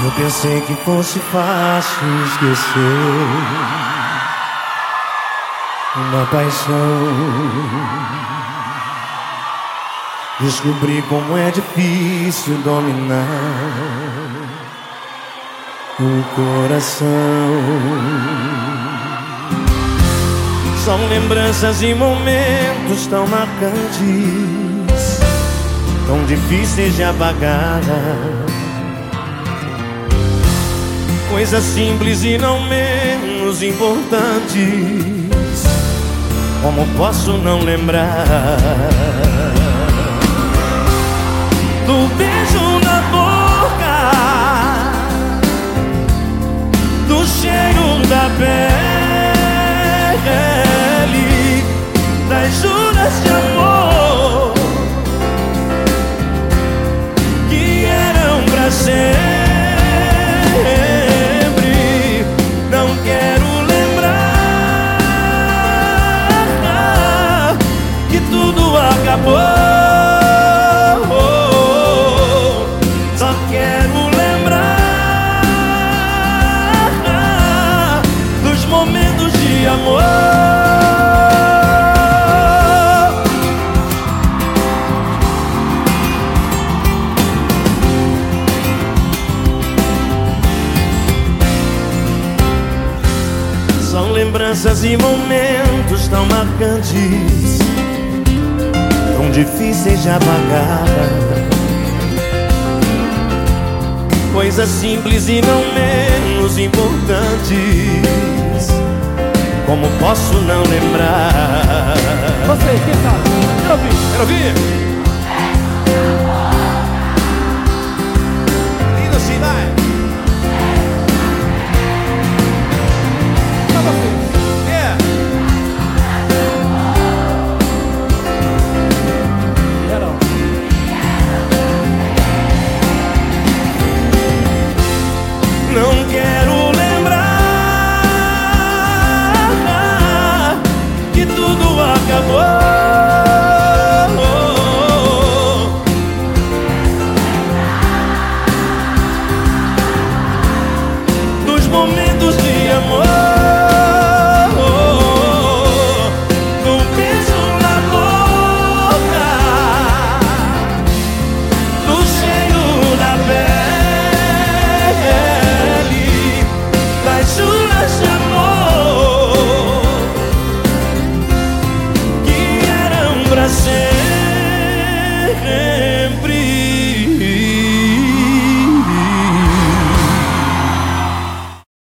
Eu pensei que fosse fácil esquecer uma paixão. Descobri como é difícil dominar o coração. São lembranças e momentos tão marcantes, tão difíceis de apagar. Coisas simples e não menos importantes. Como posso não lembrar do beijo na boca, do cheiro da pele, das juras de amor lembranças e momentos tão marcantes tão difíceis de apagar. Coisas simples e não menos importantes. Como posso não lembrar? Sempre